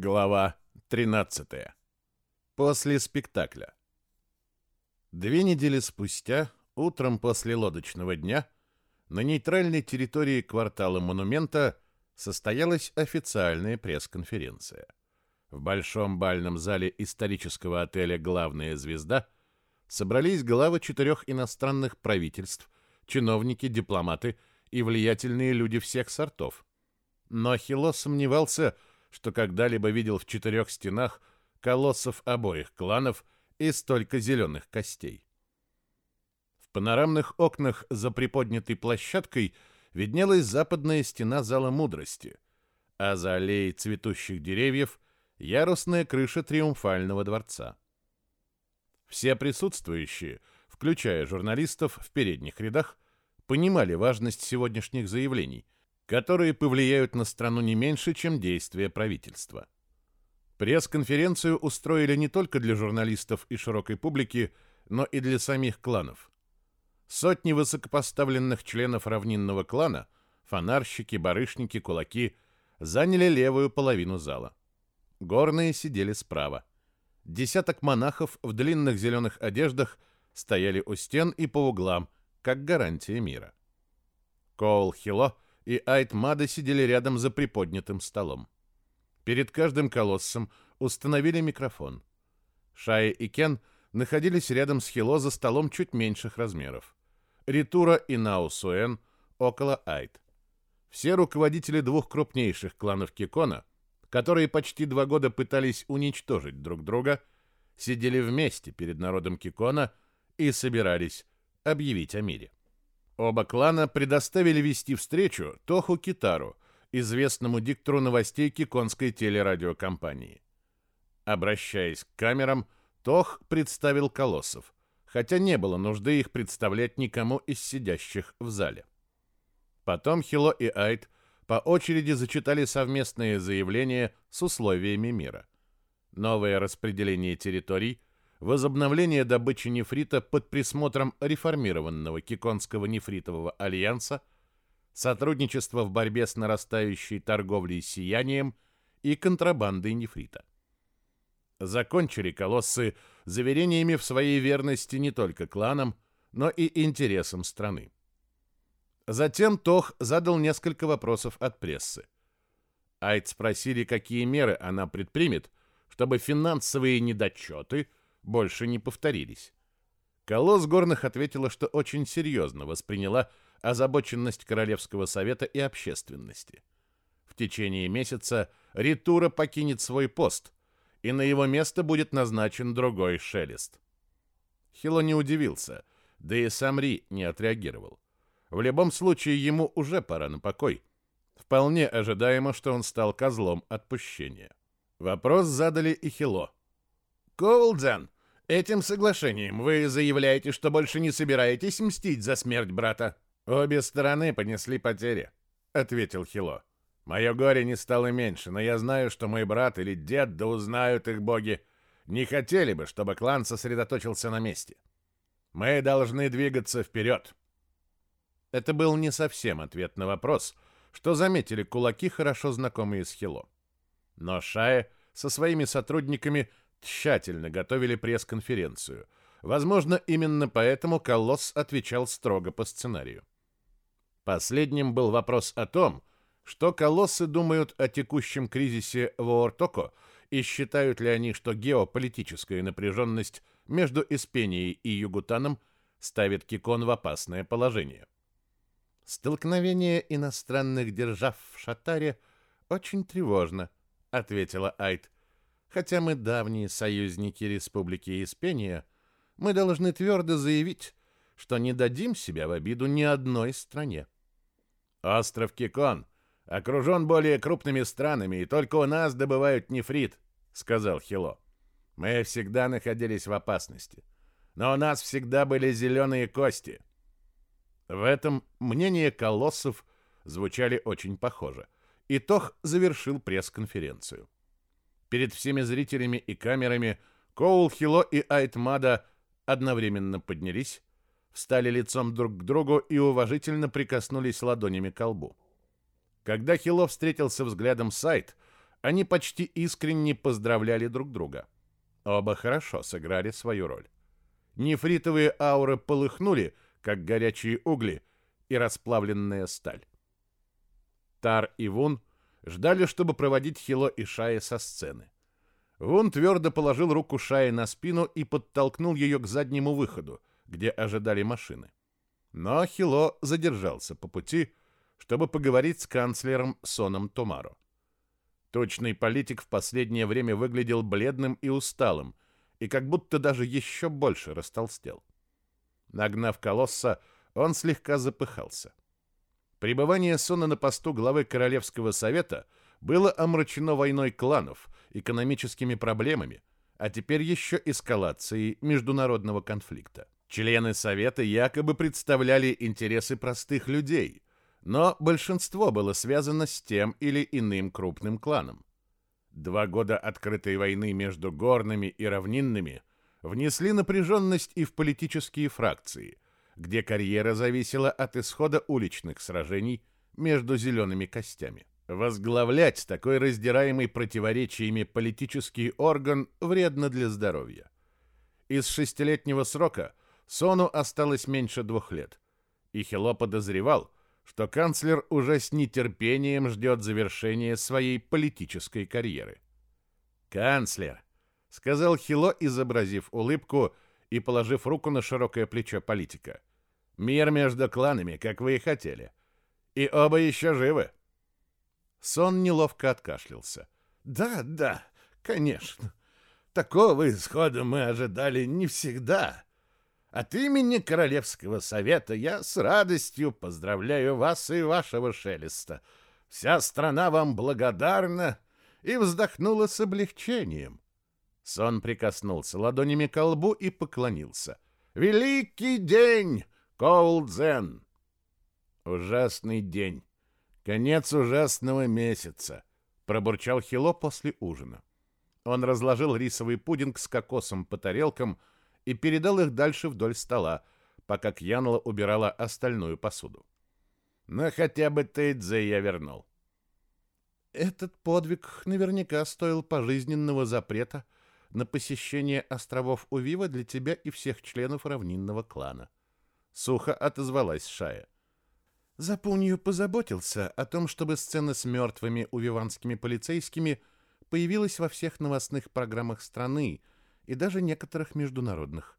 Глава 13. После спектакля. Две недели спустя, утром после лодочного дня, на нейтральной территории квартала Монумента состоялась официальная пресс-конференция. В большом бальном зале исторического отеля «Главная звезда» собрались главы четырех иностранных правительств, чиновники, дипломаты и влиятельные люди всех сортов. Но Хило сомневался, что когда-либо видел в четырех стенах колоссов обоих кланов и столько зеленых костей. В панорамных окнах за приподнятой площадкой виднелась западная стена зала мудрости, а за аллеей цветущих деревьев ярусная крыша триумфального дворца. Все присутствующие, включая журналистов в передних рядах, понимали важность сегодняшних заявлений – которые повлияют на страну не меньше, чем действия правительства. Пресс-конференцию устроили не только для журналистов и широкой публики, но и для самих кланов. Сотни высокопоставленных членов равнинного клана, фонарщики, барышники, кулаки, заняли левую половину зала. Горные сидели справа. Десяток монахов в длинных зеленых одеждах стояли у стен и по углам, как гарантия мира. Коул Хило – и Айтмада сидели рядом за приподнятым столом. Перед каждым колоссом установили микрофон. Шая и Кен находились рядом с Хило за столом чуть меньших размеров. Ритура и Наусуэн около Айт. Все руководители двух крупнейших кланов Кикона, которые почти два года пытались уничтожить друг друга, сидели вместе перед народом Кикона и собирались объявить о мире. Оба клана предоставили вести встречу Тоху Китару, известному диктору новостей Киконской телерадиокомпании. Обращаясь к камерам, Тох представил колоссов, хотя не было нужды их представлять никому из сидящих в зале. Потом Хило и Айт по очереди зачитали совместные заявления с условиями мира. Новое распределение территорий – возобновление добычи нефрита под присмотром реформированного Киконского нефритового альянса, сотрудничество в борьбе с нарастающей торговлей сиянием и контрабандой нефрита. Закончили колоссы заверениями в своей верности не только кланам, но и интересам страны. Затем Тох задал несколько вопросов от прессы. Айд спросили, какие меры она предпримет, чтобы финансовые недочеты – больше не повторились. Колосс Горных ответила, что очень серьезно восприняла озабоченность Королевского совета и общественности. В течение месяца Ритура покинет свой пост, и на его место будет назначен другой Шелест. Хило не удивился, да и сам Ри не отреагировал. В любом случае ему уже пора на покой. Вполне ожидаемо, что он стал козлом отпущения. Вопрос задали и Хило. «Коулдзен, этим соглашением вы заявляете, что больше не собираетесь мстить за смерть брата?» «Обе стороны понесли потери», — ответил Хило. «Мое горе не стало меньше, но я знаю, что мой брат или дед, да узнают их боги, не хотели бы, чтобы клан сосредоточился на месте. Мы должны двигаться вперед». Это был не совсем ответ на вопрос, что заметили кулаки, хорошо знакомые с Хило. Но Шая со своими сотрудниками тщательно готовили пресс-конференцию. Возможно, именно поэтому Колосс отвечал строго по сценарию. Последним был вопрос о том, что колоссы думают о текущем кризисе в Ортоко и считают ли они, что геополитическая напряженность между Испенией и Югутаном ставит Кикон в опасное положение. «Столкновение иностранных держав в Шатаре очень тревожно», — ответила Айт. Хотя мы давние союзники Республики Испения, мы должны твердо заявить, что не дадим себя в обиду ни одной стране. Остров Кикон окружен более крупными странами, и только у нас добывают нефрит, сказал Хило. Мы всегда находились в опасности, но у нас всегда были зеленые кости. В этом мнения колоссов звучали очень похоже, и Тох завершил пресс-конференцию. Перед всеми зрителями и камерами Коул, Хило и Айтмада одновременно поднялись, встали лицом друг к другу и уважительно прикоснулись ладонями к колбу. Когда Хило встретился взглядом с Айт, они почти искренне поздравляли друг друга. Оба хорошо сыграли свою роль. Нефритовые ауры полыхнули, как горячие угли и расплавленная сталь. Тар и Вун ждали, чтобы проводить Хило и Шая со сцены. Вун твердо положил руку Шае на спину и подтолкнул ее к заднему выходу, где ожидали машины. Но Хило задержался по пути, чтобы поговорить с канцлером Соном Томаро. Точный политик в последнее время выглядел бледным и усталым, и как будто даже еще больше растолстел. Нагнав колосса, он слегка запыхался. Пребывание Сона на посту главы Королевского совета было омрачено войной кланов, экономическими проблемами, а теперь еще эскалацией международного конфликта. Члены совета якобы представляли интересы простых людей, но большинство было связано с тем или иным крупным кланом. Два года открытой войны между горными и равнинными внесли напряженность и в политические фракции, где карьера зависела от исхода уличных сражений между зелеными костями. Возглавлять такой раздираемый противоречиями политический орган вредно для здоровья. Из шестилетнего срока Сону осталось меньше двух лет, и Хило подозревал, что канцлер уже с нетерпением ждет завершения своей политической карьеры. «Канцлер», — сказал Хило, изобразив улыбку и положив руку на широкое плечо политика, — «мир между кланами, как вы и хотели. И оба еще живы». Сон неловко откашлялся. «Да, да, конечно. Такого исхода мы ожидали не всегда. От имени Королевского совета я с радостью поздравляю вас и вашего шелеста. Вся страна вам благодарна и вздохнула с облегчением. Сон прикоснулся ладонями к лбу и поклонился. «Великий день, Коулдзен!» «Ужасный день! Конец ужасного месяца!» — пробурчал Хило после ужина. Он разложил рисовый пудинг с кокосом по тарелкам — и передал их дальше вдоль стола, пока Кьянла убирала остальную посуду. Но хотя бы Тейдзе я вернул. Этот подвиг наверняка стоил пожизненного запрета на посещение островов Увива для тебя и всех членов равнинного клана. Сухо отозвалась Шая. Запунью позаботился о том, чтобы сцена с мертвыми увиванскими полицейскими появилась во всех новостных программах страны, и даже некоторых международных.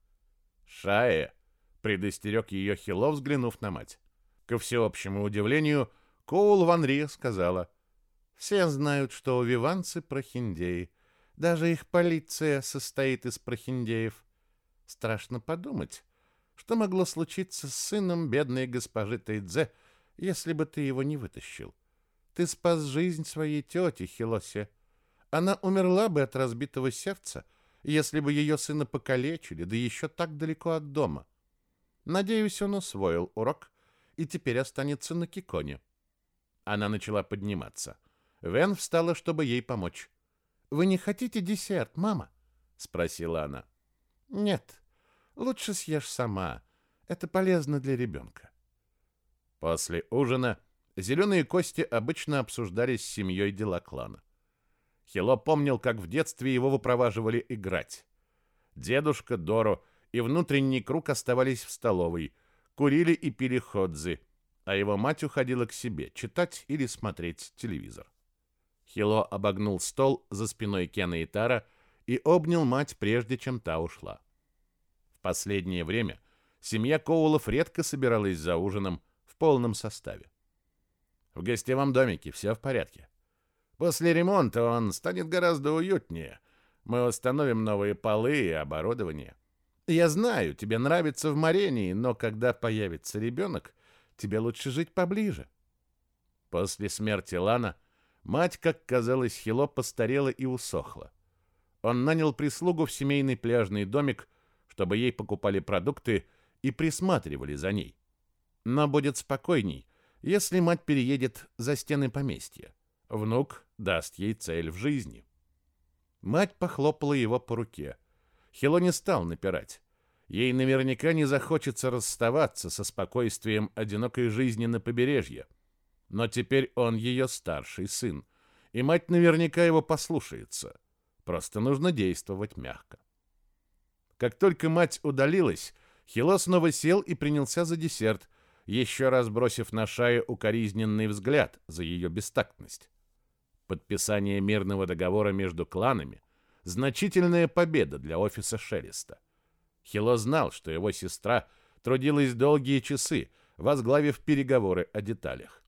«Шае!» — предостерег ее Хило, взглянув на мать. Ко всеобщему удивлению, Коул Ван Ри сказала, «Все знают, что увиванцы — прохиндеи. Даже их полиция состоит из прохиндеев. Страшно подумать, что могло случиться с сыном бедной госпожи Тайдзе, если бы ты его не вытащил. Ты спас жизнь своей тети, Хилосе. Она умерла бы от разбитого сердца, — если бы ее сына покалечили, да еще так далеко от дома. Надеюсь, он усвоил урок и теперь останется на Киконе. Она начала подниматься. Вен встала, чтобы ей помочь. «Вы не хотите десерт, мама?» — спросила она. «Нет, лучше съешь сама. Это полезно для ребенка». После ужина зеленые кости обычно обсуждались с семьей дела клана. Хило помнил, как в детстве его выпроваживали играть. Дедушка, Доро и внутренний круг оставались в столовой, курили и пили ходзы, а его мать уходила к себе читать или смотреть телевизор. Хило обогнул стол за спиной Кена и Тара и обнял мать, прежде чем та ушла. Последнее время семья Коулов редко собиралась за ужином в полном составе. В гостевом домике все в порядке. После ремонта он станет гораздо уютнее. Мы установим новые полы и оборудование. Я знаю, тебе нравится в Марении, но когда появится ребенок, тебе лучше жить поближе. После смерти Лана мать, как казалось, Хило постарела и усохла. Он нанял прислугу в семейный пляжный домик, чтобы ей покупали продукты и присматривали за ней. Но будет спокойней, если мать переедет за стены поместья. Внук даст ей цель в жизни. Мать похлопала его по руке. Хило не стал напирать. Ей наверняка не захочется расставаться со спокойствием одинокой жизни на побережье. Но теперь он ее старший сын, и мать наверняка его послушается. Просто нужно действовать мягко. Как только мать удалилась, Хило снова сел и принялся за десерт, еще раз бросив на Шае укоризненный взгляд за ее бестактность. Подписание мирного договора между кланами – значительная победа для офиса Шелеста. Хило знал, что его сестра трудилась долгие часы, возглавив переговоры о деталях.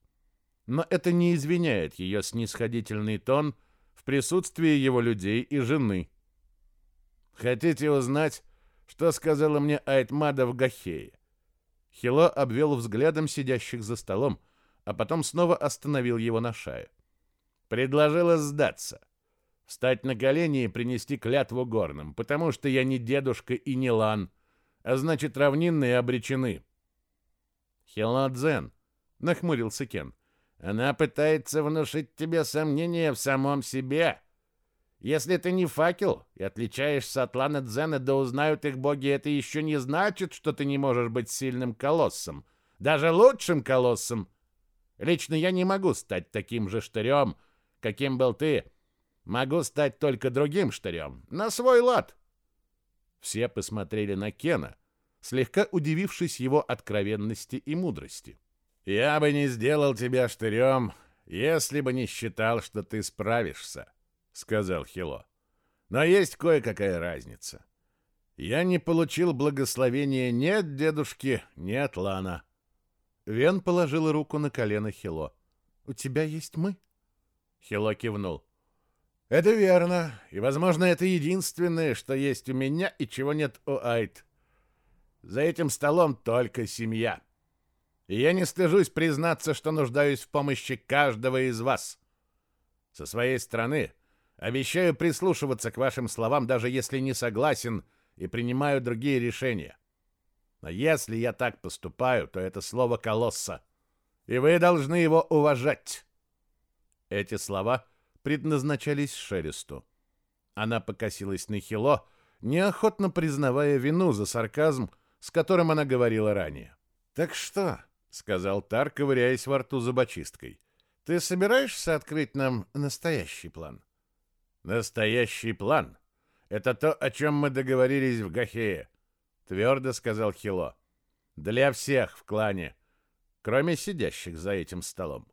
Но это не извиняет ее снисходительный тон в присутствии его людей и жены. «Хотите узнать, что сказала мне Айтмада в Гахее?» Хило обвел взглядом сидящих за столом, а потом снова остановил его на шае. Предложила сдаться. Встать на колени и принести клятву горным, потому что я не дедушка и не лан, а значит, равнинные обречены. Хило-дзен, нахмурился Кен, она пытается внушить тебе сомнения в самом себе. Если ты не факел и отличаешься от Лана Дзена, да узнают их боги, это еще не значит, что ты не можешь быть сильным колоссом. Даже лучшим колоссом. Лично я не могу стать таким же штырем, каким был ты. Могу стать только другим штырем, на свой лад. Все посмотрели на Кена, слегка удивившись его откровенности и мудрости. «Я бы не сделал тебя штырем, если бы не считал, что ты справишься», — сказал Хило. «Но есть кое-какая разница. Я не получил благословения ни от дедушки, ни от Лана». Вен положил руку на колено Хило. «У тебя есть мы?» Хило кивнул. «Это верно, и, возможно, это единственное, что есть у меня и чего нет у Айт. За этим столом только семья. И я не стыжусь признаться, что нуждаюсь в помощи каждого из вас. Со своей стороны Обещаю прислушиваться к вашим словам, даже если не согласен и принимаю другие решения. Но если я так поступаю, то это слово колосса, и вы должны его уважать. Эти слова предназначались Шересту. Она покосилась на Хило, неохотно признавая вину за сарказм, с которым она говорила ранее. «Так что?» — сказал Тар, ковыряясь во рту зубочисткой. «Ты собираешься открыть нам настоящий план?» Настоящий план — это то, о чем мы договорились в Гахее, твердо сказал Хило. Для всех в клане, кроме сидящих за этим столом.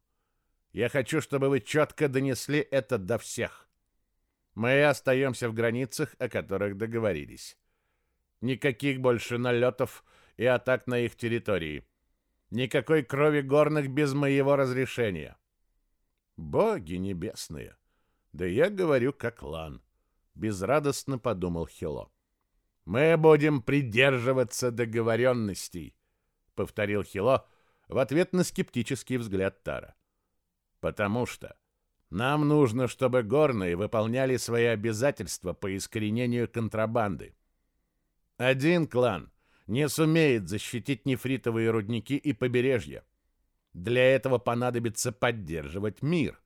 Я хочу, чтобы вы четко донесли это до всех. Мы остаемся в границах, о которых договорились. Никаких больше налетов и атак на их территории. Никакой крови горных без моего разрешения. Боги небесные! Да я говорю как Лан, безрадостно подумал Хило. Мы будем придерживаться договоренностей, повторил Хило в ответ на скептический взгляд Тара. Потому что нам нужно, чтобы горные выполняли свои обязательства по искоренению контрабанды. Один клан не сумеет защитить нефритовые рудники и побережья. Для этого понадобится поддерживать мир.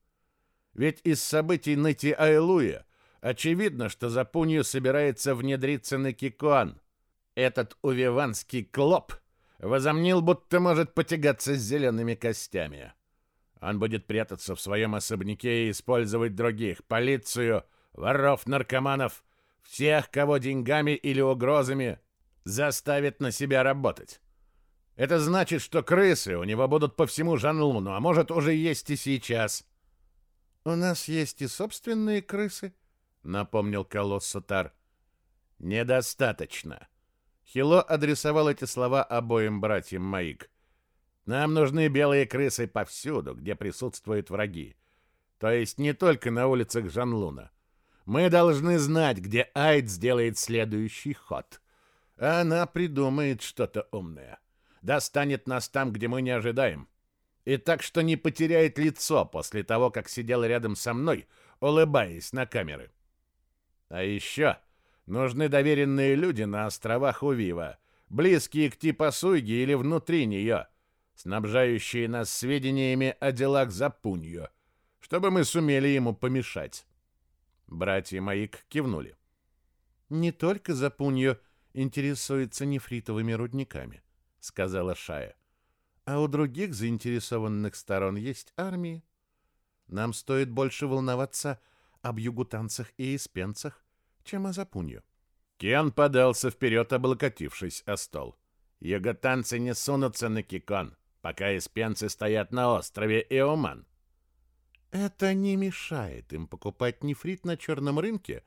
Ведь из событий Нэти Айлуя очевидно, что Запунью собирается внедриться на Кикуан. Этот увиванский клоп возомнил, будто может потягаться с зелеными костями. Он будет прятаться в своем особняке и использовать других, полицию, воров, наркоманов, всех, кого деньгами или угрозами заставит на себя работать. Это значит, что крысы у него будут по всему Жанлуну, а может уже есть и сейчас. «У нас есть и собственные крысы», — напомнил колосс Сатар. «Недостаточно». Хило адресовал эти слова обоим братьям Маик. «Нам нужны белые крысы повсюду, где присутствуют враги. То есть не только на улицах Жанлуна. Мы должны знать, где Айд сделает следующий ход. Она придумает что-то умное. Достанет нас там, где мы не ожидаем и так что не потеряет лицо после того, как сидел рядом со мной, улыбаясь на камеры. А еще нужны доверенные люди на островах Увива, близкие к типа Суйги или внутри нее, снабжающие нас сведениями о делах за Пунью, чтобы мы сумели ему помешать. Братья Маик кивнули. «Не только за Пунью интересуется нефритовыми рудниками», — сказала Шая. А у других заинтересованных сторон есть армии. Нам стоит больше волноваться об югутанцах и испенцах, чем о Запунью. Кен подался вперед, облокотившись о стол. Югутанцы не сунутся на Кикон, пока испенцы стоят на острове Иоман. Это не мешает им покупать нефрит на черном рынке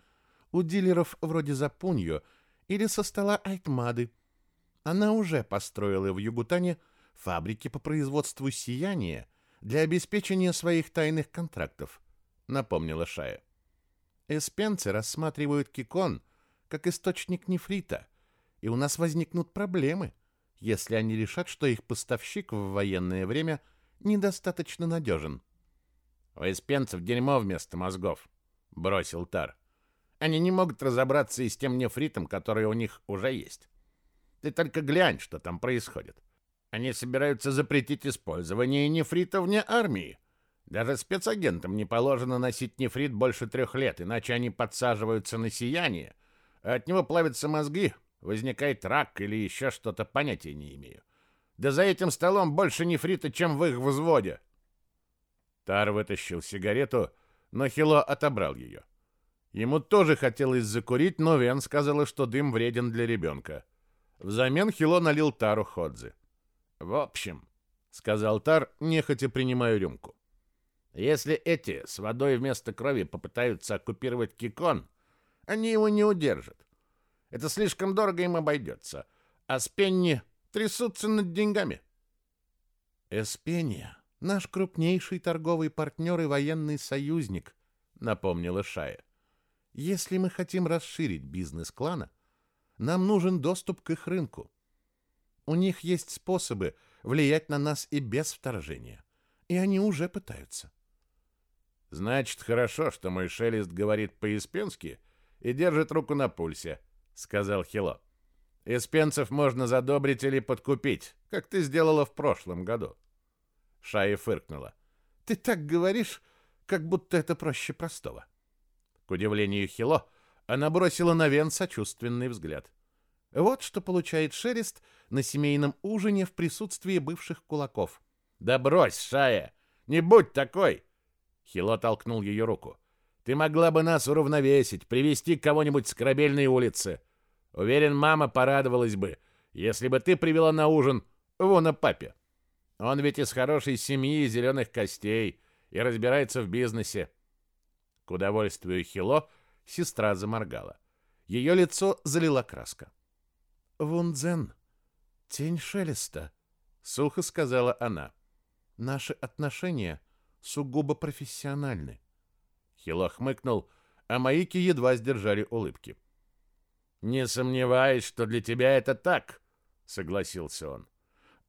у дилеров вроде Запунью или со стола Айтмады. Она уже построила в Югутане фабрики по производству сияния для обеспечения своих тайных контрактов, напомнила Шая. Эспенцы рассматривают Кикон как источник нефрита, и у нас возникнут проблемы, если они решат, что их поставщик в военное время недостаточно надежен. У эспенцев дерьмо вместо мозгов, бросил Тар. Они не могут разобраться и с тем нефритом, который у них уже есть. Ты только глянь, что там происходит. Они собираются запретить использование нефрита вне армии. Даже спецагентам не положено носить нефрит больше трех лет, иначе они подсаживаются на сияние, а от него плавятся мозги, возникает рак или еще что-то, понятия не имею. Да за этим столом больше нефрита, чем в их взводе. Тар вытащил сигарету, но Хило отобрал ее. Ему тоже хотелось закурить, но Вен сказала, что дым вреден для ребенка. Взамен Хило налил Тару Ходзе. «В общем», — сказал Тар, нехотя принимая рюмку, «если эти с водой вместо крови попытаются оккупировать Кикон, они его не удержат. Это слишком дорого им обойдется, а Спенни трясутся над деньгами». «Эспения — наш крупнейший торговый партнер и военный союзник», — напомнила Шая. «Если мы хотим расширить бизнес клана, нам нужен доступ к их рынку. У них есть способы влиять на нас и без вторжения. И они уже пытаются. Значит, хорошо, что мой шелест говорит по-испенски и держит руку на пульсе, сказал Хило. Испенцев можно задобрить или подкупить, как ты сделала в прошлом году. Шая фыркнула. Ты так говоришь, как будто это проще простого. К удивлению Хило, она бросила на Вен сочувственный взгляд. Вот что получает Шерест на семейном ужине в присутствии бывших кулаков. «Да брось, Шая! Не будь такой!» Хило толкнул ее руку. «Ты могла бы нас уравновесить, привести кого-нибудь с корабельной улицы. Уверен, мама порадовалась бы, если бы ты привела на ужин вон папе. Он ведь из хорошей семьи, зеленых костей, и разбирается в бизнесе». К удовольствию Хило сестра заморгала. Ее лицо залила краска. Вунзен, тень шелеста, сухо сказала она. Наши отношения сугубо профессиональны. Хило хмыкнул, а Маики едва сдержали улыбки. Не сомневаюсь, что для тебя это так, согласился он.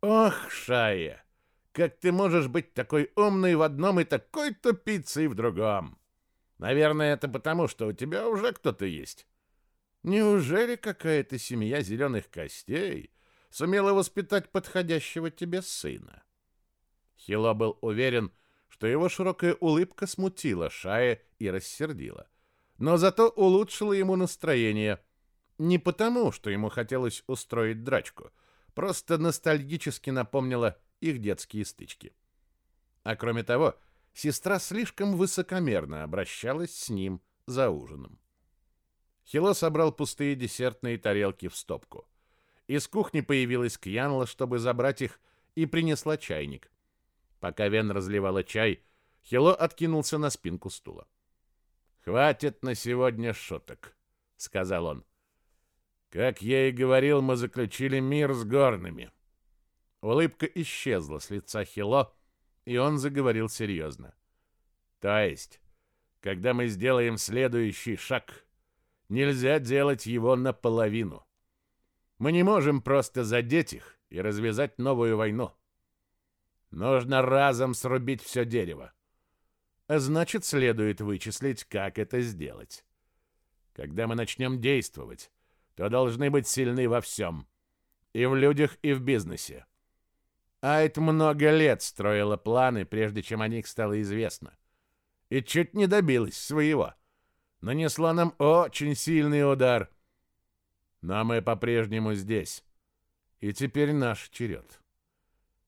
Ох, Шая, как ты можешь быть такой умной в одном и такой тупицей в другом? Наверное, это потому, что у тебя уже кто-то есть. Неужели какая-то семья зеленых костей сумела воспитать подходящего тебе сына? Хило был уверен, что его широкая улыбка смутила Шая и рассердила, но зато улучшила ему настроение. Не потому, что ему хотелось устроить драчку, просто ностальгически напомнила их детские стычки. А кроме того, сестра слишком высокомерно обращалась с ним за ужином. Хило собрал пустые десертные тарелки в стопку. Из кухни появилась Кьянла, чтобы забрать их, и принесла чайник. Пока Вен разливала чай, Хило откинулся на спинку стула. «Хватит на сегодня шуток», — сказал он. «Как я и говорил, мы заключили мир с горными». Улыбка исчезла с лица Хило, и он заговорил серьезно. «То есть, когда мы сделаем следующий шаг, нельзя делать его наполовину. Мы не можем просто задеть их и развязать новую войну. Нужно разом срубить все дерево. А значит, следует вычислить, как это сделать. Когда мы начнем действовать, то должны быть сильны во всем. И в людях, и в бизнесе. Айт много лет строила планы, прежде чем о них стало известно. И чуть не добилась своего — нанесла нам очень сильный удар. Но мы по-прежнему здесь. И теперь наш черед.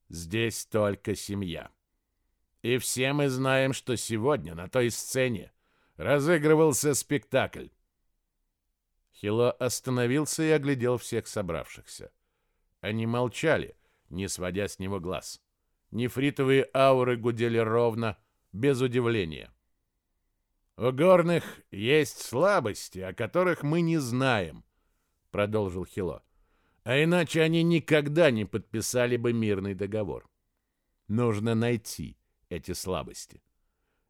Здесь только семья. И все мы знаем, что сегодня на той сцене разыгрывался спектакль. Хило остановился и оглядел всех собравшихся. Они молчали, не сводя с него глаз. Нефритовые ауры гудели ровно, без удивления. «У горных есть слабости, о которых мы не знаем», — продолжил Хило. «А иначе они никогда не подписали бы мирный договор. Нужно найти эти слабости,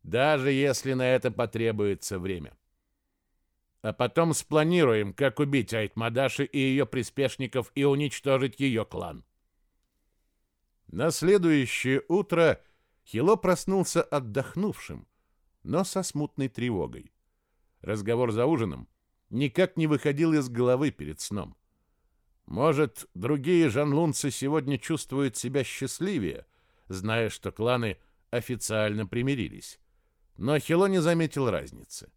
даже если на это потребуется время. А потом спланируем, как убить Айтмадаши и ее приспешников и уничтожить ее клан». На следующее утро Хило проснулся отдохнувшим, но со смутной тревогой. Разговор за ужином никак не выходил из головы перед сном. Может, другие жанлунцы сегодня чувствуют себя счастливее, зная, что кланы официально примирились. Но Хило не заметил разницы.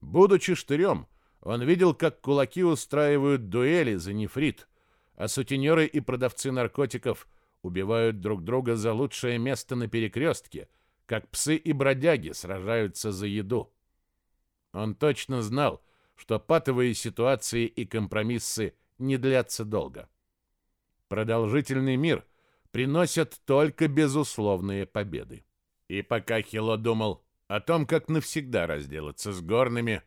Будучи штырем, он видел, как кулаки устраивают дуэли за нефрит, а сутенеры и продавцы наркотиков убивают друг друга за лучшее место на перекрестке, как псы и бродяги сражаются за еду. Он точно знал, что патовые ситуации и компромиссы не длятся долго. Продолжительный мир приносят только безусловные победы. И пока Хило думал о том, как навсегда разделаться с горными,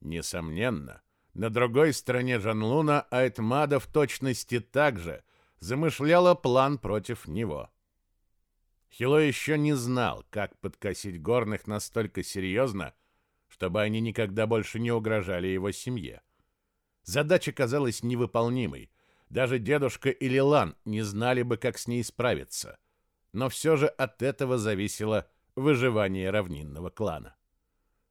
несомненно, на другой стороне Жанлуна Айтмада в точности так же замышляла план против него. Хило еще не знал, как подкосить горных настолько серьезно, чтобы они никогда больше не угрожали его семье. Задача казалась невыполнимой. Даже дедушка и Лилан не знали бы, как с ней справиться. Но все же от этого зависело выживание равнинного клана.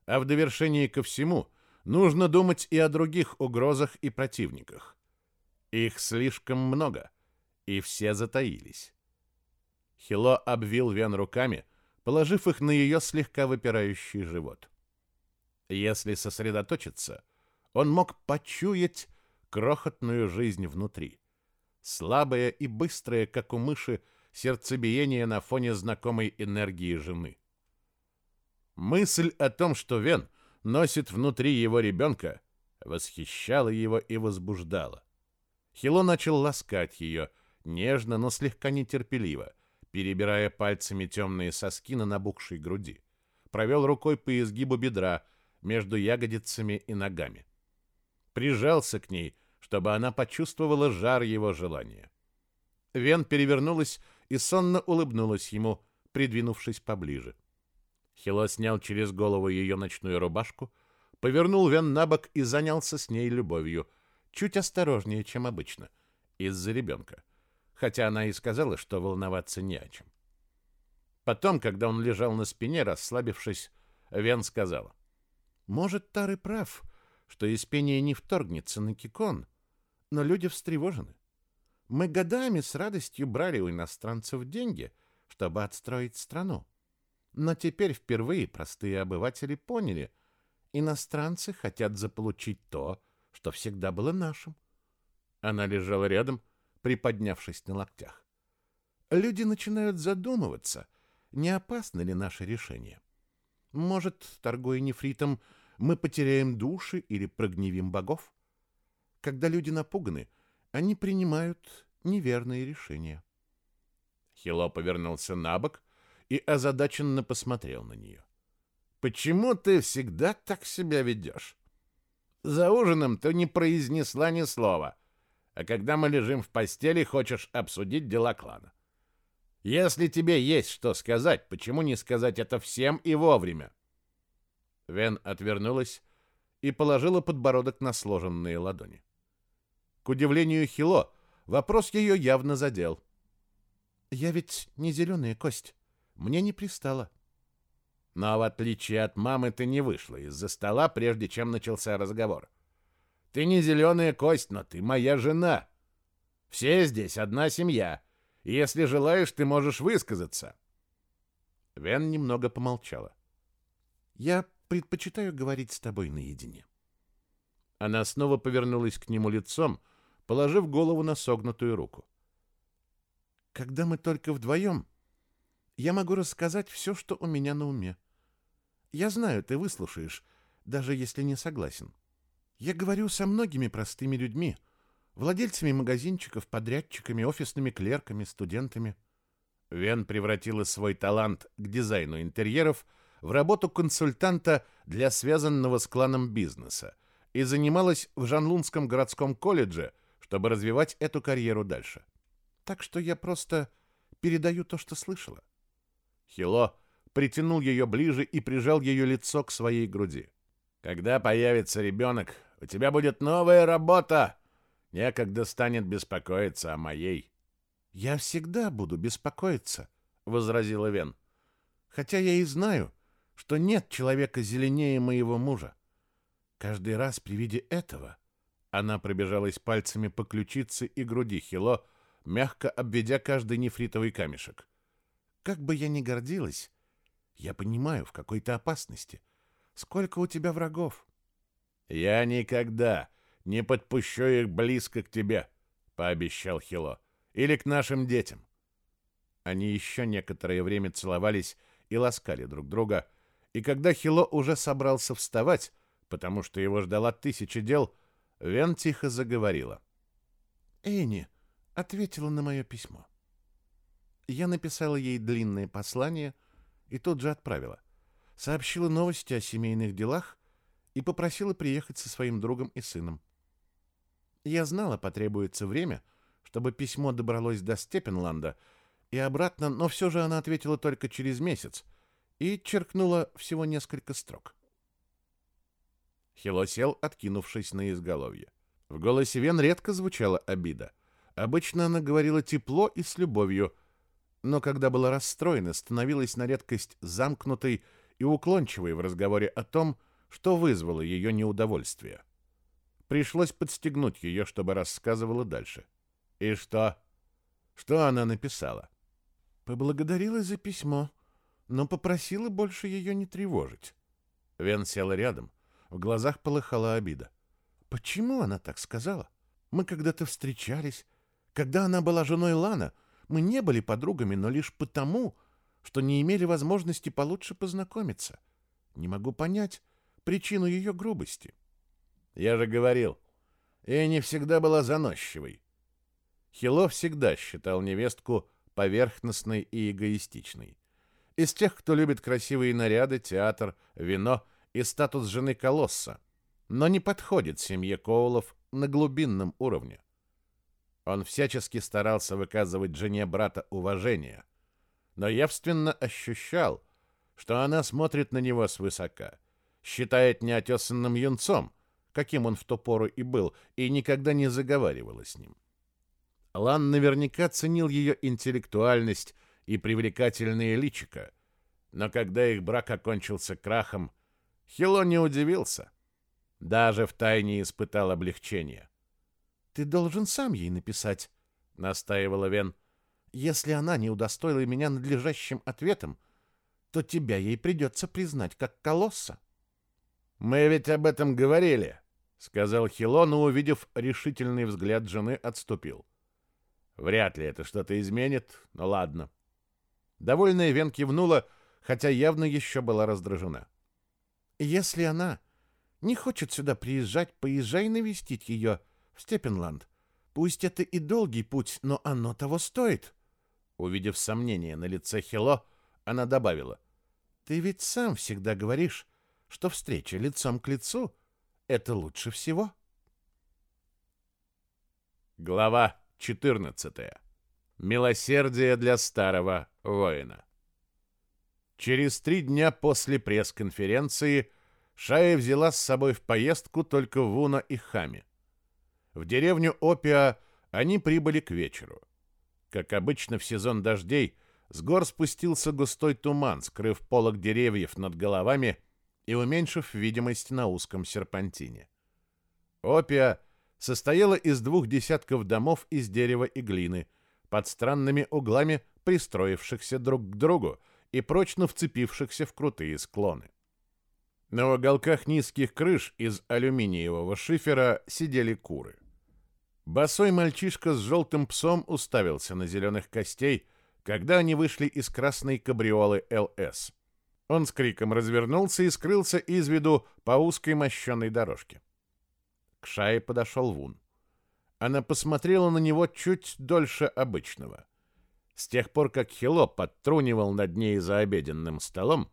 А в довершении ко всему нужно думать и о других угрозах и противниках. Их слишком много, и все затаились. Хило обвил Вен руками, положив их на ее слегка выпирающий живот. Если сосредоточиться, он мог почуять крохотную жизнь внутри. Слабое и быстрое, как у мыши, сердцебиение на фоне знакомой энергии жены. Мысль о том, что Вен носит внутри его ребенка, восхищала его и возбуждала. Хило начал ласкать ее, нежно, но слегка нетерпеливо, перебирая пальцами темные соски на набухшей груди. Провел рукой по изгибу бедра между ягодицами и ногами. Прижался к ней, чтобы она почувствовала жар его желания. Вен перевернулась и сонно улыбнулась ему, придвинувшись поближе. Хило снял через голову ее ночную рубашку, повернул Вен на бок и занялся с ней любовью, чуть осторожнее, чем обычно, из-за ребенка хотя она и сказала, что волноваться не о чем. Потом, когда он лежал на спине, расслабившись, Вен сказала, «Может, Тары прав, что Испения не вторгнется на Кикон, но люди встревожены. Мы годами с радостью брали у иностранцев деньги, чтобы отстроить страну. Но теперь впервые простые обыватели поняли, иностранцы хотят заполучить то, что всегда было нашим. Она лежала рядом, приподнявшись на локтях. Люди начинают задумываться, не опасно ли наше решение. Может, торгуя нефритом, мы потеряем души или прогневим богов? Когда люди напуганы, они принимают неверные решения. Хило повернулся на бок и озадаченно посмотрел на нее. «Почему ты всегда так себя ведешь? За ужином ты не произнесла ни слова, а когда мы лежим в постели, хочешь обсудить дела клана. Если тебе есть что сказать, почему не сказать это всем и вовремя? Вен отвернулась и положила подбородок на сложенные ладони. К удивлению Хило, вопрос ее явно задел. «Я ведь не зеленая кость. Мне не пристало». Но в отличие от мамы ты не вышла из-за стола, прежде чем начался разговор. Ты не зеленая кость, но ты моя жена. Все здесь одна семья. Если желаешь, ты можешь высказаться. Вен немного помолчала. Я предпочитаю говорить с тобой наедине. Она снова повернулась к нему лицом, положив голову на согнутую руку. Когда мы только вдвоем, Я могу рассказать все, что у меня на уме. Я знаю, ты выслушаешь, даже если не согласен. Я говорю со многими простыми людьми, владельцами магазинчиков, подрядчиками, офисными клерками, студентами. Вен превратила свой талант к дизайну интерьеров в работу консультанта для связанного с кланом бизнеса и занималась в Жанлунском городском колледже, чтобы развивать эту карьеру дальше. Так что я просто передаю то, что слышала. Хило притянул ее ближе и прижал ее лицо к своей груди. «Когда появится ребенок, у тебя будет новая работа. Некогда станет беспокоиться о моей». «Я всегда буду беспокоиться», — возразила Вен. «Хотя я и знаю, что нет человека зеленее моего мужа. Каждый раз при виде этого...» Она пробежалась пальцами по ключице и груди Хило, мягко обведя каждый нефритовый камешек. «Как бы я ни гордилась, я понимаю, в какой то опасности. Сколько у тебя врагов? Я никогда не подпущу их близко к тебе, пообещал Хило. Или к нашим детям. Они еще некоторое время целовались и ласкали друг друга, и когда Хило уже собрался вставать, потому что его ждала тысяча дел, Вен тихо заговорила. Эни ответила на мое письмо. Я написала ей длинное послание — и тут же отправила. Сообщила новости о семейных делах и попросила приехать со своим другом и сыном. Я знала, потребуется время, чтобы письмо добралось до Степенланда и обратно, но все же она ответила только через месяц и черкнула всего несколько строк. Хило сел, откинувшись на изголовье. В голосе Вен редко звучала обида. Обычно она говорила тепло и с любовью — но когда была расстроена, становилась на редкость замкнутой и уклончивой в разговоре о том, что вызвало ее неудовольствие. Пришлось подстегнуть ее, чтобы рассказывала дальше. И что? Что она написала? Поблагодарила за письмо, но попросила больше ее не тревожить. Вен села рядом. В глазах полыхала обида. Почему она так сказала? Мы когда-то встречались. Когда она была женой Лана — мы не были подругами, но лишь потому, что не имели возможности получше познакомиться. Не могу понять причину ее грубости. Я же говорил, не всегда была заносчивой. Хило всегда считал невестку поверхностной и эгоистичной. Из тех, кто любит красивые наряды, театр, вино и статус жены колосса, но не подходит семье Коулов на глубинном уровне. Он всячески старался выказывать жене брата уважение, но явственно ощущал, что она смотрит на него свысока, считает неотесанным юнцом, каким он в ту пору и был, и никогда не заговаривала с ним. Лан наверняка ценил ее интеллектуальность и привлекательные личика, но когда их брак окончился крахом, Хило не удивился. Даже втайне испытал облегчение. Ты должен сам ей написать, настаивала Вен. Если она не удостоила меня надлежащим ответом, то тебя ей придется признать как колосса. Мы ведь об этом говорили, сказал Хило, но увидев решительный взгляд жены, отступил. Вряд ли это что-то изменит, но ладно. Довольная Вен кивнула, хотя явно еще была раздражена. Если она не хочет сюда приезжать, поезжай навестить ее, — в Степенланд. Пусть это и долгий путь, но оно того стоит. Увидев сомнение на лице Хило, она добавила. Ты ведь сам всегда говоришь, что встреча лицом к лицу — это лучше всего. Глава 14. Милосердие для старого воина. Через три дня после пресс-конференции Шая взяла с собой в поездку только Вуна и Хами. В деревню Опиа они прибыли к вечеру. Как обычно в сезон дождей, с гор спустился густой туман, скрыв полог деревьев над головами и уменьшив видимость на узком серпантине. Опиа состояла из двух десятков домов из дерева и глины, под странными углами пристроившихся друг к другу и прочно вцепившихся в крутые склоны. На уголках низких крыш из алюминиевого шифера сидели куры. Босой мальчишка с желтым псом уставился на зеленых костей, когда они вышли из красной кабриолы ЛС. Он с криком развернулся и скрылся из виду по узкой мощенной дорожке. К Шае подошел Вун. Она посмотрела на него чуть дольше обычного. С тех пор, как Хило подтрунивал над ней за обеденным столом,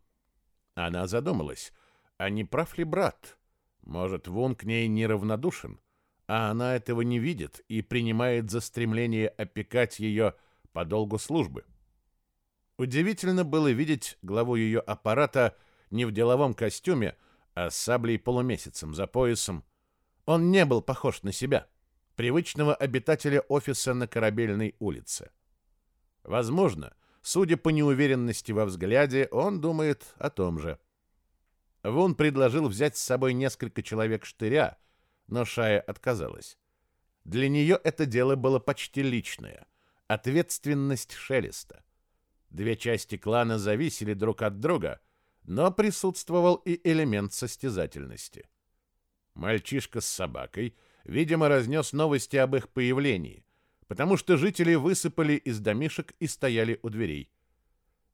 она задумалась, а не прав ли брат? Может, Вун к ней неравнодушен, а она этого не видит и принимает за стремление опекать ее по долгу службы. Удивительно было видеть главу ее аппарата не в деловом костюме, а с саблей полумесяцем за поясом. Он не был похож на себя, привычного обитателя офиса на Корабельной улице. Возможно, судя по неуверенности во взгляде, он думает о том же. Вун предложил взять с собой несколько человек штыря, но Шая отказалась. Для нее это дело было почти личное. Ответственность Шелеста. Две части клана зависели друг от друга, но присутствовал и элемент состязательности. Мальчишка с собакой, видимо, разнес новости об их появлении, потому что жители высыпали из домишек и стояли у дверей.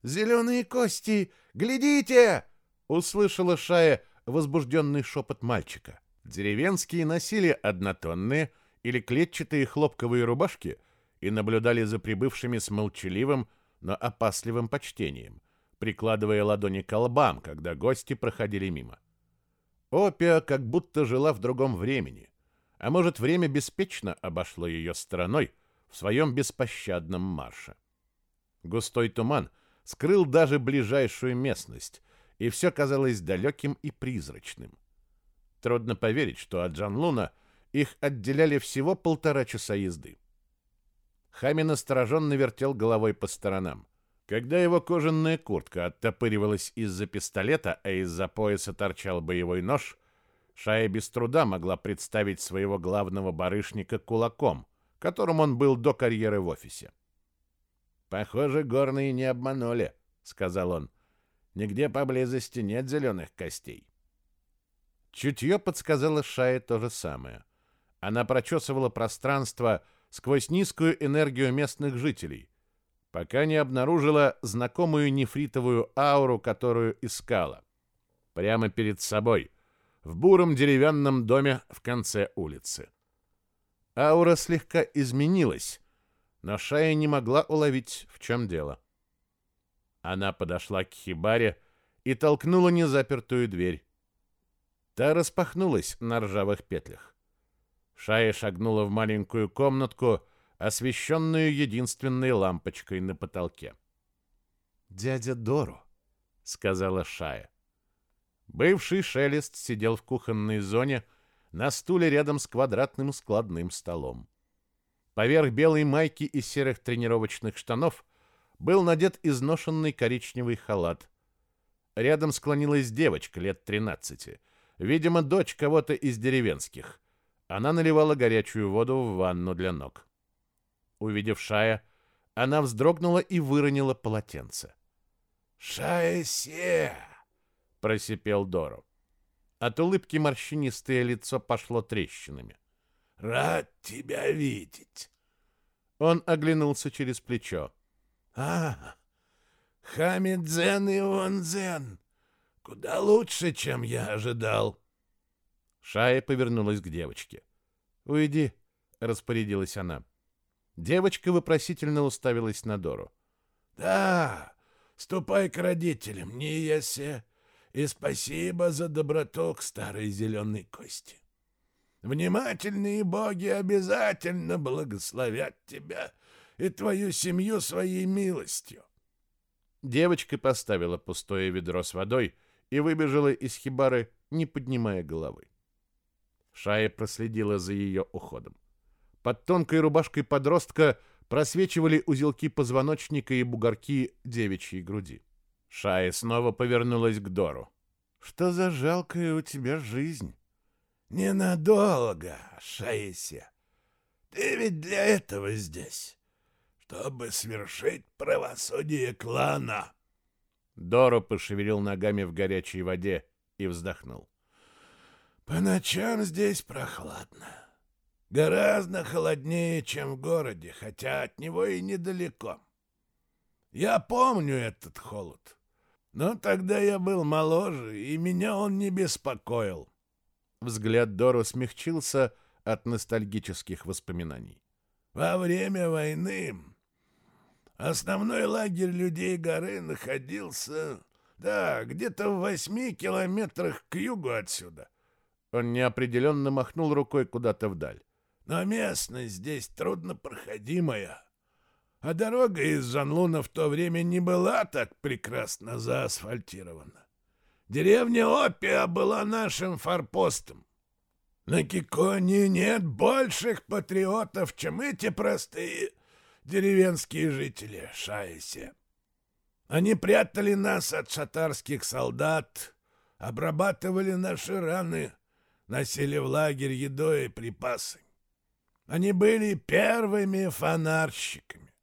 «Зеленые кости! Глядите!» — услышала Шая возбужденный шепот мальчика. Деревенские носили однотонные или клетчатые хлопковые рубашки и наблюдали за прибывшими с молчаливым, но опасливым почтением, прикладывая ладони к лбам, когда гости проходили мимо. Опия как будто жила в другом времени, а может, время беспечно обошло ее стороной в своем беспощадном марше. Густой туман скрыл даже ближайшую местность, и все казалось далеким и призрачным. Трудно поверить, что от Джанлуна их отделяли всего полтора часа езды. Хамин настороженно вертел головой по сторонам. Когда его кожаная куртка оттопыривалась из-за пистолета, а из-за пояса торчал боевой нож, Шая без труда могла представить своего главного барышника кулаком, которым он был до карьеры в офисе. «Похоже, горные не обманули», — сказал он. «Нигде поблизости нет зеленых костей». Чутье подсказало Шае то же самое. Она прочесывала пространство сквозь низкую энергию местных жителей, пока не обнаружила знакомую нефритовую ауру, которую искала. Прямо перед собой, в буром деревянном доме в конце улицы. Аура слегка изменилась, но Шая не могла уловить, в чем дело. Она подошла к хибаре и толкнула незапертую дверь. Та распахнулась на ржавых петлях. Шая шагнула в маленькую комнатку, освещенную единственной лампочкой на потолке. «Дядя Дору», — сказала Шая. Бывший Шелест сидел в кухонной зоне на стуле рядом с квадратным складным столом. Поверх белой майки и серых тренировочных штанов был надет изношенный коричневый халат. Рядом склонилась девочка лет тринадцати — Видимо, дочь кого-то из деревенских. Она наливала горячую воду в ванну для ног. Увидев Шая, она вздрогнула и выронила полотенце. «Шая-се!» — просипел Дору. От улыбки морщинистое лицо пошло трещинами. «Рад тебя видеть!» Он оглянулся через плечо. «А, Хамидзен и Онзен! Куда лучше, чем я ожидал. Шая повернулась к девочке. «Уйди», — распорядилась она. Девочка вопросительно уставилась на Дору. «Да, ступай к родителям, не еси, и спасибо за доброту к старой зеленой кости. Внимательные боги обязательно благословят тебя и твою семью своей милостью». Девочка поставила пустое ведро с водой и выбежала из хибары, не поднимая головы. Шая проследила за ее уходом. Под тонкой рубашкой подростка просвечивали узелки позвоночника и бугорки девичьей груди. Шая снова повернулась к Дору. «Что за жалкая у тебя жизнь?» «Ненадолго, Шаися. Ты ведь для этого здесь, чтобы свершить правосудие клана». Доро пошевелил ногами в горячей воде и вздохнул. «По ночам здесь прохладно. Гораздо холоднее, чем в городе, хотя от него и недалеко. Я помню этот холод. Но тогда я был моложе, и меня он не беспокоил. Взгляд Доро смягчился от ностальгических воспоминаний. Во время войны основной лагерь людей горы находился, да, где-то в восьми километрах к югу отсюда. Он неопределенно махнул рукой куда-то вдаль. Но местность здесь труднопроходимая. А дорога из Жанлуна в то время не была так прекрасно заасфальтирована. Деревня Опия была нашим форпостом. На Киконе нет больших патриотов, чем эти простые деревенские жители Шаисе. Они прятали нас от шатарских солдат, обрабатывали наши раны, носили в лагерь едой и припасы. Они были первыми фонарщиками,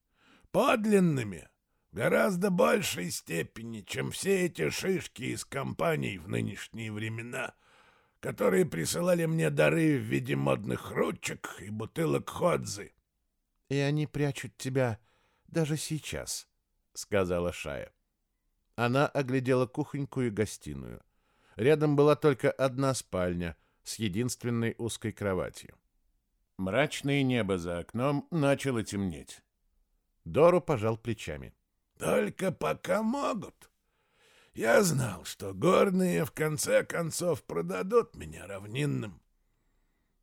подлинными, в гораздо большей степени, чем все эти шишки из компаний в нынешние времена, которые присылали мне дары в виде модных ручек и бутылок ходзы. — И они прячут тебя даже сейчас, — сказала Шая. Она оглядела кухоньку и гостиную. Рядом была только одна спальня с единственной узкой кроватью. Мрачное небо за окном начало темнеть. Дору пожал плечами. «Только пока могут. Я знал, что горные в конце концов продадут меня равнинным.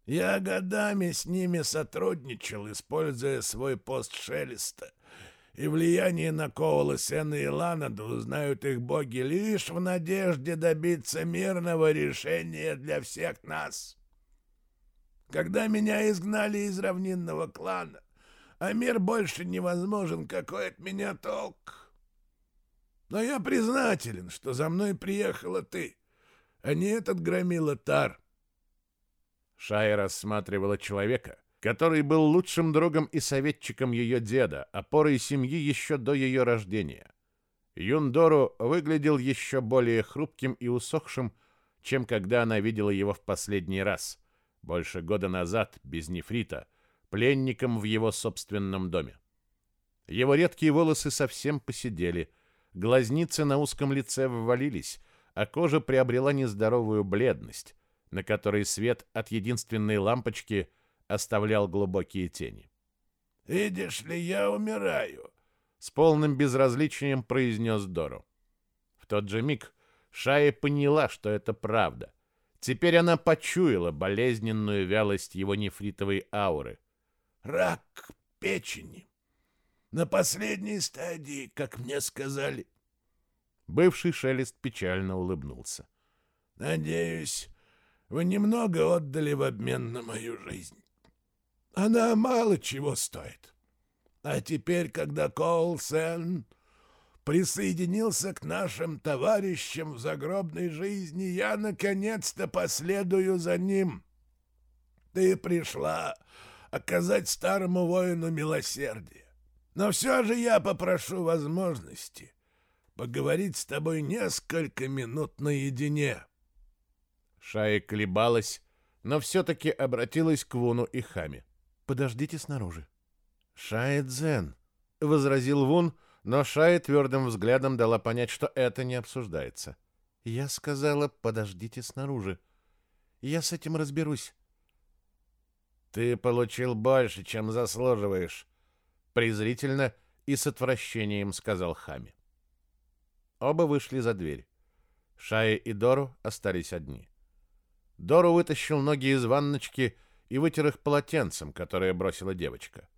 Я годами с ними сотрудничал, используя свой пост Шелеста, и влияние на Коула, Сена и Ланаду узнают их боги лишь в надежде добиться мирного решения для всех нас». Когда меня изгнали из равнинного клана, а мир больше невозможен, какой от меня толк? Но я признателен, что за мной приехала ты, а не этот громила Тар. Шая рассматривала человека, который был лучшим другом и советчиком ее деда, опорой семьи еще до ее рождения. Юндору выглядел еще более хрупким и усохшим, чем когда она видела его в последний раз больше года назад, без нефрита, пленником в его собственном доме. Его редкие волосы совсем посидели, глазницы на узком лице ввалились, а кожа приобрела нездоровую бледность, на которой свет от единственной лампочки оставлял глубокие тени. «Видишь ли, я умираю», — с полным безразличием произнес Дору. В тот же миг Шая поняла, что это правда — Теперь она почуяла болезненную вялость его нефритовой ауры. «Рак печени. На последней стадии, как мне сказали». Бывший шелест печально улыбнулся. «Надеюсь, вы немного отдали в обмен на мою жизнь. Она мало чего стоит. А теперь, когда Коул Сен присоединился к нашим товарищам в загробной жизни, я наконец-то последую за ним. Ты пришла оказать старому воину милосердие. Но все же я попрошу возможности поговорить с тобой несколько минут наедине. Шая колебалась, но все-таки обратилась к Вуну и Хаме. «Подождите снаружи». «Шая Дзен», — возразил Вун, — но Шая твердым взглядом дала понять, что это не обсуждается. Я сказала, подождите снаружи. Я с этим разберусь. Ты получил больше, чем заслуживаешь, презрительно и с отвращением сказал Хами. Оба вышли за дверь. Шая и Дору остались одни. Дору вытащил ноги из ванночки и вытер их полотенцем, которое бросила девочка.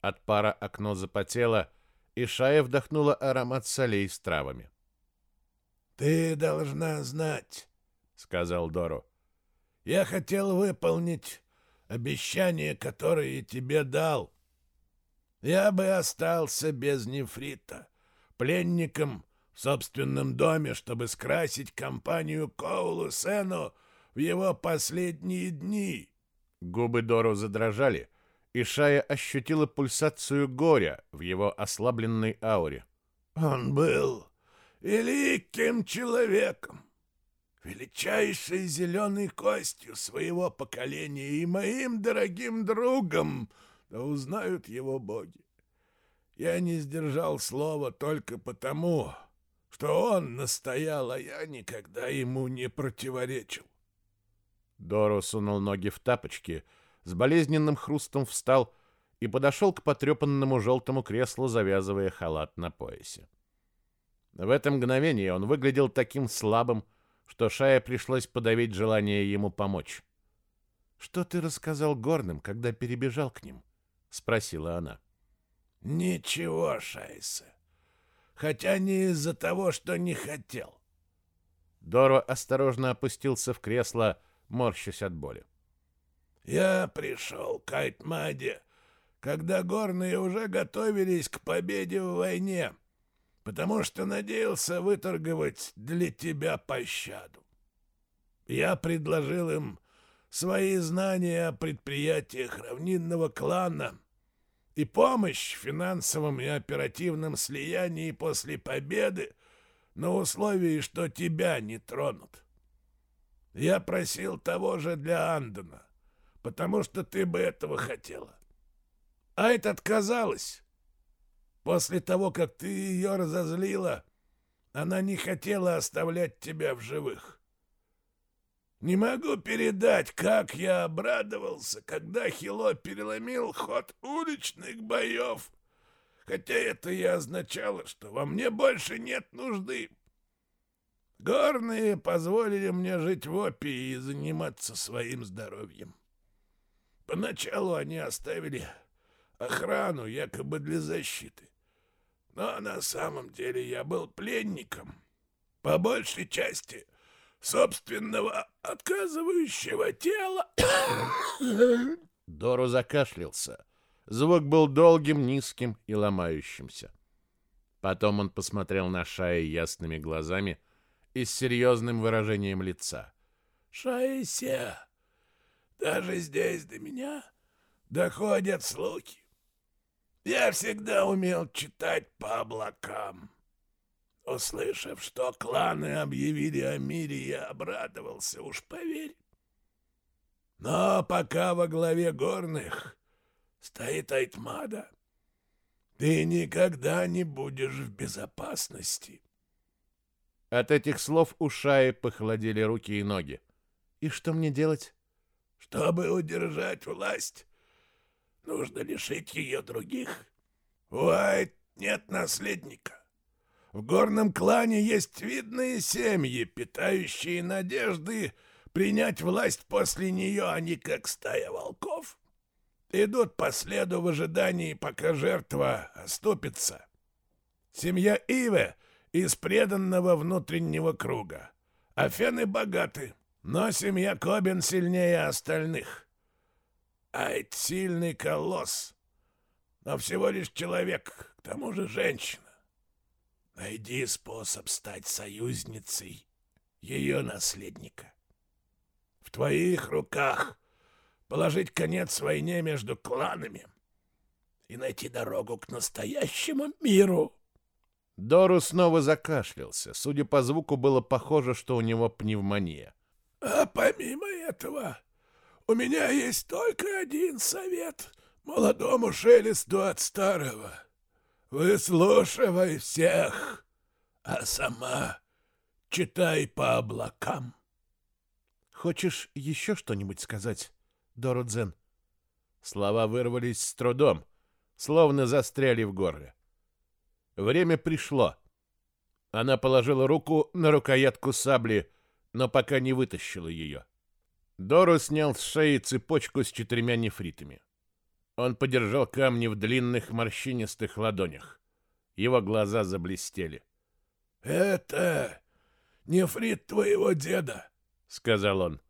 От пара окно запотело, и Шая вдохнула аромат солей с травами. «Ты должна знать», — сказал Доро. «Я хотел выполнить обещание, которое тебе дал. Я бы остался без нефрита, пленником в собственном доме, чтобы скрасить компанию Коулу Сену в его последние дни». Губы Дору задрожали, и Шая ощутила пульсацию горя в его ослабленной ауре. «Он был великим человеком, величайшей зеленой костью своего поколения и моим дорогим другом, да узнают его боги. Я не сдержал слова только потому, что он настоял, а я никогда ему не противоречил. Доро сунул ноги в тапочки, с болезненным хрустом встал и подошел к потрепанному желтому креслу, завязывая халат на поясе. В это мгновение он выглядел таким слабым, что Шая пришлось подавить желание ему помочь. «Что ты рассказал горным, когда перебежал к ним?» — спросила она. «Ничего, Шайса. Хотя не из-за того, что не хотел». Доро осторожно опустился в кресло, морщась от боли. «Я пришел к Айтмаде, когда горные уже готовились к победе в войне, потому что надеялся выторговать для тебя пощаду. Я предложил им свои знания о предприятиях равнинного клана и помощь в финансовом и оперативном слиянии после победы на условии, что тебя не тронут. Я просил того же для Андона, потому что ты бы этого хотела. А это отказалась. После того, как ты ее разозлила, она не хотела оставлять тебя в живых. Не могу передать, как я обрадовался, когда Хило переломил ход уличных боев. Хотя это и означало, что во мне больше нет нужды. Горные позволили мне жить в опии и заниматься своим здоровьем. Поначалу они оставили охрану якобы для защиты. Но на самом деле я был пленником. По большей части собственного отказывающего тела. Дору закашлялся. Звук был долгим, низким и ломающимся. Потом он посмотрел на Шая ясными глазами и с серьезным выражением лица. «Шайся, даже здесь до меня доходят слухи. Я всегда умел читать по облакам. Услышав, что кланы объявили о мире, я обрадовался, уж поверь. Но пока во главе горных стоит Айтмада, ты никогда не будешь в безопасности. От этих слов у Шаи похолодели руки и ноги. И что мне делать? Чтобы удержать власть, нужно лишить ее других. У Айт нет наследника. В горном клане есть видные семьи, питающие надежды принять власть после нее, а не как стая волков. Идут по следу в ожидании, пока жертва оступится. Семья Иве из преданного внутреннего круга. А фены богаты, но семья Кобин сильнее остальных. Айт сильный колосс, но всего лишь человек, к тому же женщина. Найди способ стать союзницей ее наследника. В твоих руках положить конец войне между кланами и найти дорогу к настоящему миру. Дору снова закашлялся. Судя по звуку, было похоже, что у него пневмония. А помимо этого, у меня есть только один совет молодому шелесту от старого — Выслушивай всех, а сама читай по облакам. Хочешь еще что-нибудь сказать, Дородзен? Слова вырвались с трудом, словно застряли в горле. Время пришло. Она положила руку на рукоятку сабли, но пока не вытащила ее. Дору снял с шеи цепочку с четырьмя нефритами. Он подержал камни в длинных морщинистых ладонях. Его глаза заблестели. «Это нефрит твоего деда», — сказал он.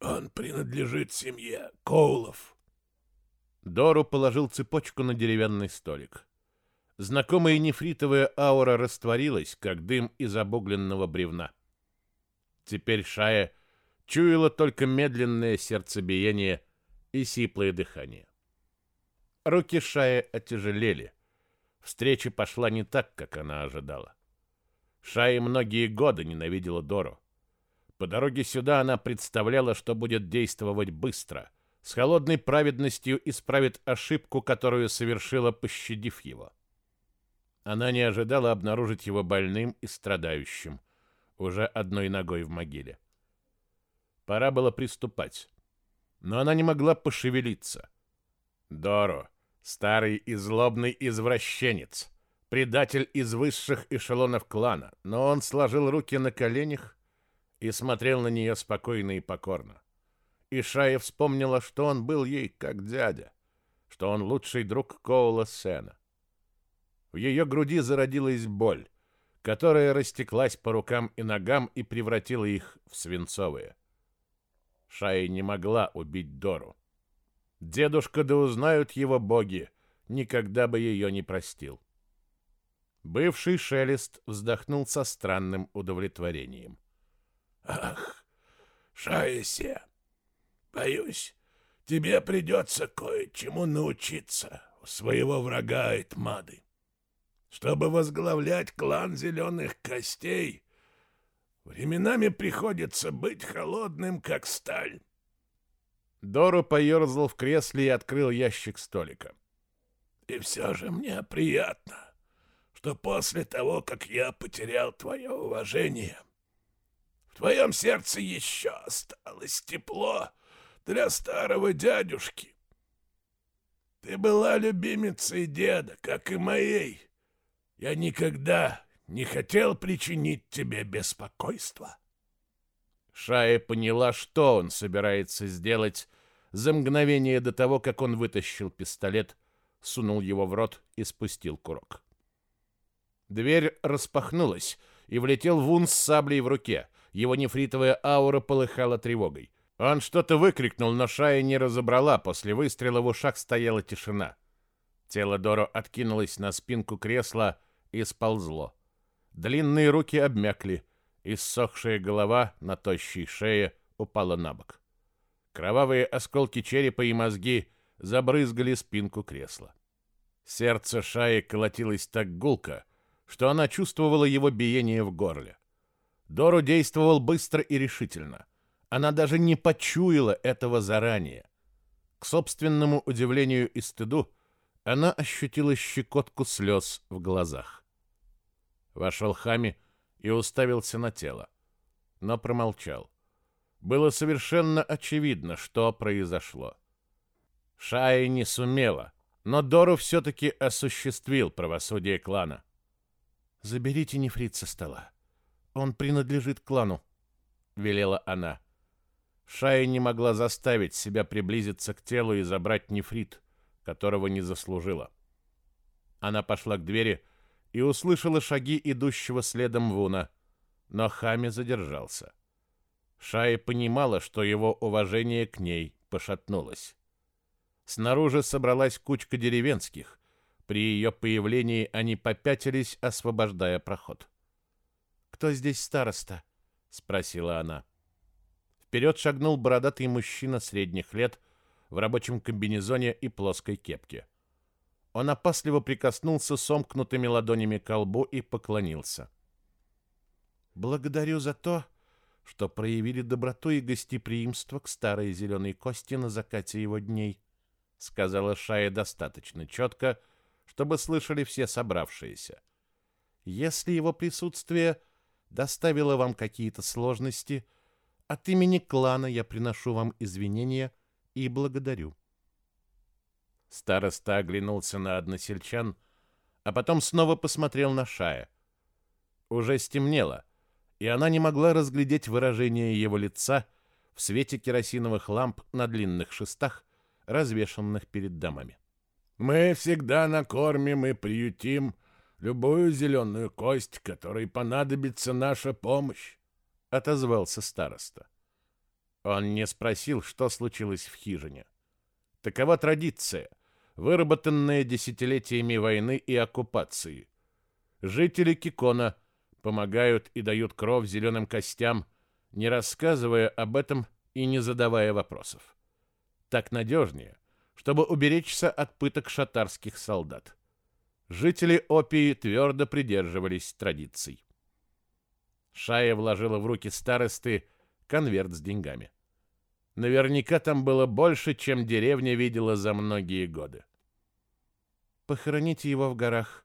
«Он принадлежит семье Коулов». Дору положил цепочку на деревянный столик. Знакомая нефритовая аура растворилась, как дым из обугленного бревна. Теперь Шая чуяла только медленное сердцебиение и сиплое дыхание. Руки Шаи отяжелели. Встреча пошла не так, как она ожидала. Шаи многие годы ненавидела Дору. По дороге сюда она представляла, что будет действовать быстро, с холодной праведностью исправит ошибку, которую совершила, пощадив его. Она не ожидала обнаружить его больным и страдающим, уже одной ногой в могиле. Пора было приступать, но она не могла пошевелиться. Доро, старый и злобный извращенец, предатель из высших эшелонов клана, но он сложил руки на коленях и смотрел на нее спокойно и покорно. И Шая вспомнила, что он был ей как дядя, что он лучший друг Коула Сена. В ее груди зародилась боль, которая растеклась по рукам и ногам и превратила их в свинцовые. Шая не могла убить Дору. Дедушка да узнают его боги, никогда бы ее не простил. Бывший шелест вздохнул со странным удовлетворением. «Ах, Шаесе, боюсь, тебе придется кое-чему научиться у своего врага Этмады. Чтобы возглавлять клан Зеленых Костей, временами приходится быть холодным, как сталь. Дору поерзал в кресле и открыл ящик столика. «И все же мне приятно, что после того, как я потерял твое уважение, в твоем сердце еще осталось тепло для старого дядюшки. Ты была любимицей деда, как и моей. Я никогда не хотел причинить тебе беспокойство». Шая поняла, что он собирается сделать за мгновение до того, как он вытащил пистолет, сунул его в рот и спустил курок. Дверь распахнулась, и влетел Вун с саблей в руке. Его нефритовая аура полыхала тревогой. Он что-то выкрикнул, но Шая не разобрала. После выстрела в ушах стояла тишина. Тело Доро откинулось на спинку кресла и сползло. Длинные руки обмякли. Иссохшая голова на тощей шее упала на бок. Кровавые осколки черепа и мозги забрызгали спинку кресла. Сердце Шаи колотилось так гулко, что она чувствовала его биение в горле. Дору действовал быстро и решительно. Она даже не почуяла этого заранее. К собственному удивлению и стыду она ощутила щекотку слез в глазах. Вошел Хами и уставился на тело, но промолчал. Было совершенно очевидно, что произошло. Шая не сумела, но Дору все-таки осуществил правосудие клана. «Заберите нефрит со стола. Он принадлежит клану», — велела она. Шая не могла заставить себя приблизиться к телу и забрать нефрит, которого не заслужила. Она пошла к двери и услышала шаги идущего следом Вуна, но Хами задержался. Шая понимала, что его уважение к ней пошатнулось. Снаружи собралась кучка деревенских. При ее появлении они попятились, освобождая проход. «Кто здесь староста?» — спросила она. Вперед шагнул бородатый мужчина средних лет в рабочем комбинезоне и плоской кепке. Он опасливо прикоснулся сомкнутыми ладонями к лбу и поклонился. «Благодарю за то, что проявили доброту и гостеприимство к старой зеленой кости на закате его дней», сказала Шая достаточно четко, чтобы слышали все собравшиеся. «Если его присутствие доставило вам какие-то сложности, от имени клана я приношу вам извинения и благодарю». Староста оглянулся на односельчан, а потом снова посмотрел на Шая. Уже стемнело, и она не могла разглядеть выражение его лица в свете керосиновых ламп на длинных шестах, развешанных перед домами. «Мы всегда накормим и приютим любую зеленую кость, которой понадобится наша помощь», — отозвался староста. Он не спросил, что случилось в хижине. Такова традиция, выработанная десятилетиями войны и оккупации. Жители Кикона помогают и дают кровь зеленым костям, не рассказывая об этом и не задавая вопросов. Так надежнее, чтобы уберечься от пыток шатарских солдат. Жители Опии твердо придерживались традиций. Шая вложила в руки старосты конверт с деньгами. Наверняка там было больше, чем деревня видела за многие годы. Похороните его в горах.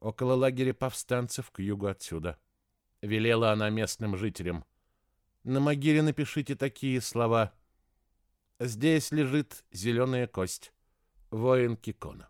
около лагеря повстанцев к югу отсюда. Велела она местным жителям. На могиле напишите такие слова. Здесь лежит зеленая кость. Воин Кикона.